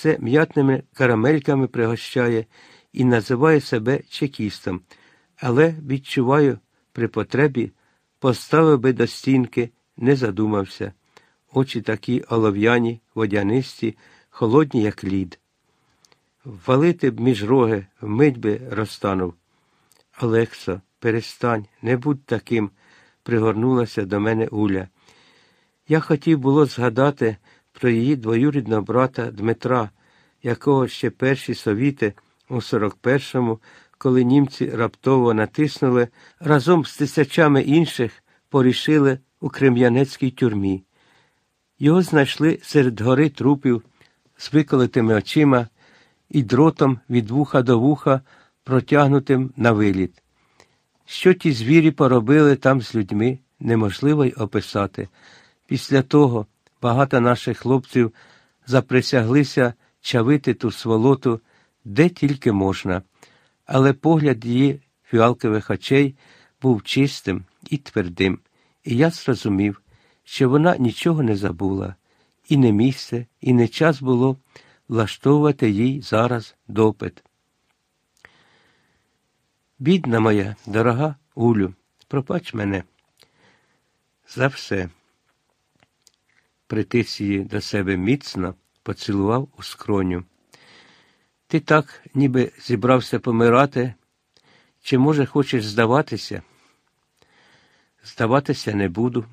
все м'ятними карамельками пригощає і називає себе чекістом, але відчуваю, при потребі поставив би до стінки, не задумався. Очі такі олов'яні, водянисті, холодні, як лід. Валити б між роги, вмить би розтанув. Олексо, перестань, не будь таким, пригорнулася до мене Уля. Я хотів було згадати про її двоюрідного брата Дмитра, якого ще перші совіти у 41-му, коли німці раптово натиснули, разом з тисячами інших порішили у крем'янецькій тюрмі. Його знайшли серед гори трупів з виколотими очима і дротом від вуха до вуха, протягнутим на виліт. Що ті звірі поробили там з людьми, неможливо й описати. Після того багато наших хлопців заприсяглися чавити ту сволоту де тільки можна, але погляд її фіалкових очей був чистим і твердим, і я зрозумів, що вона нічого не забула, і не місце, і не час було влаштовувати їй зараз допит. Бідна моя, дорога Улю, пробач мене. За все. Притис її до себе міцно, поцілував у скроню. Ти так, ніби зібрався помирати, чи, може, хочеш здаватися? Здаватися не буду,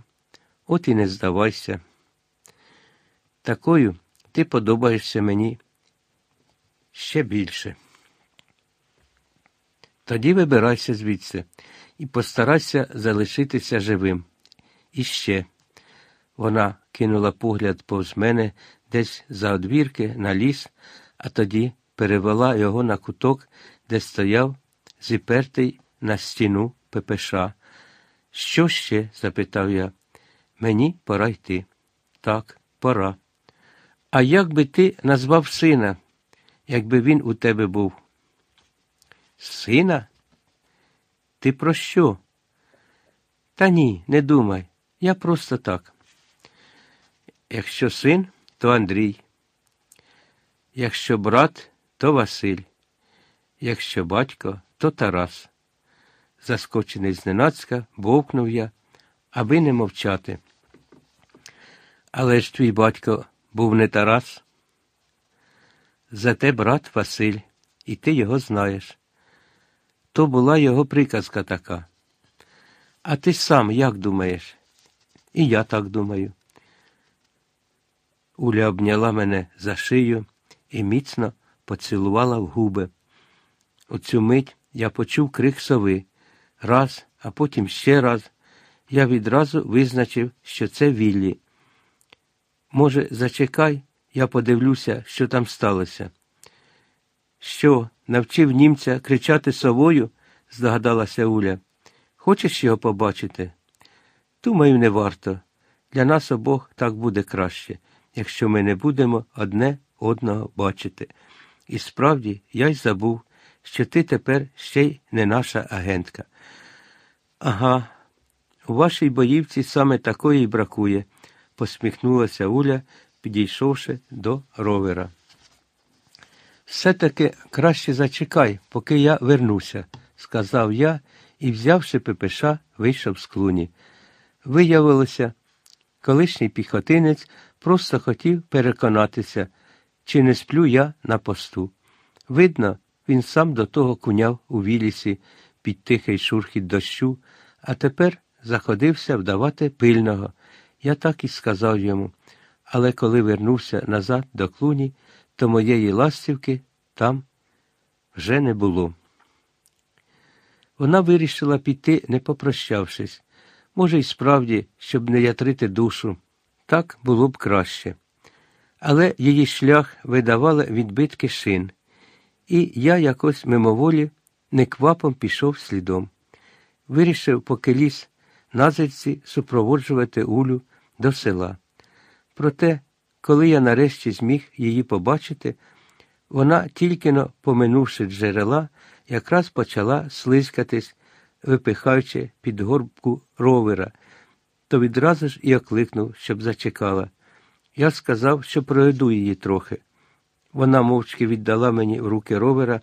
от і не здавайся. Такою ти подобаєшся мені ще більше. Тоді вибирайся звідси і постарайся залишитися живим. І ще. Вона кинула погляд повз мене десь за одвірки на ліс, а тоді перевела його на куток, де стояв зіпертий на стіну ППШ. Що ще? запитав я. Мені пора йти. Так, пора. А як би ти назвав сина, якби він у тебе був? Сина? Ти про що? Та ні, не думай. Я просто так. Якщо син, то Андрій. Якщо брат, то Василь. Якщо батько, то Тарас. Заскочений зненацька, бовкнув я, аби не мовчати. Але ж твій батько був не Тарас. Зате брат Василь, і ти його знаєш. То була його приказка така. А ти сам як думаєш? І я так думаю. Уля обняла мене за шию і міцно поцілувала в губи. У цю мить я почув крик сови. Раз, а потім ще раз. Я відразу визначив, що це Віллі. Може, зачекай, я подивлюся, що там сталося. Що, навчив німця кричати совою? здогадалася Уля. Хочеш його побачити? Думаю, не варто. Для нас обох так буде краще, якщо ми не будемо одне одного бачити. І справді я й забув, що ти тепер ще й не наша агентка. Ага, у вашій боївці саме такої й бракує, посміхнулася Уля, підійшовши до ровера. Все-таки краще зачекай, поки я вернуся, сказав я і, взявши ППШ, вийшов з клуні. Виявилося, колишній піхотинець просто хотів переконатися, чи не сплю я на посту. Видно, він сам до того куняв у вілісі під тихий шурхіт дощу, а тепер заходився вдавати пильного. Я так і сказав йому. Але коли вернувся назад до клуні, то моєї ластівки там вже не було. Вона вирішила піти, не попрощавшись. Може, й справді, щоб не ятрити душу. Так було б краще але її шлях видавали відбитки шин, і я якось мимоволі неквапом пішов слідом. Вирішив, поки ліс назирці супроводжувати Улю до села. Проте, коли я нарешті зміг її побачити, вона, тільки но поминувши джерела, якраз почала слизькатись, випихаючи під горбку ровера, то відразу ж і окликнув, щоб зачекала. Я сказав, що проведу її трохи. Вона мовчки віддала мені в руки ровера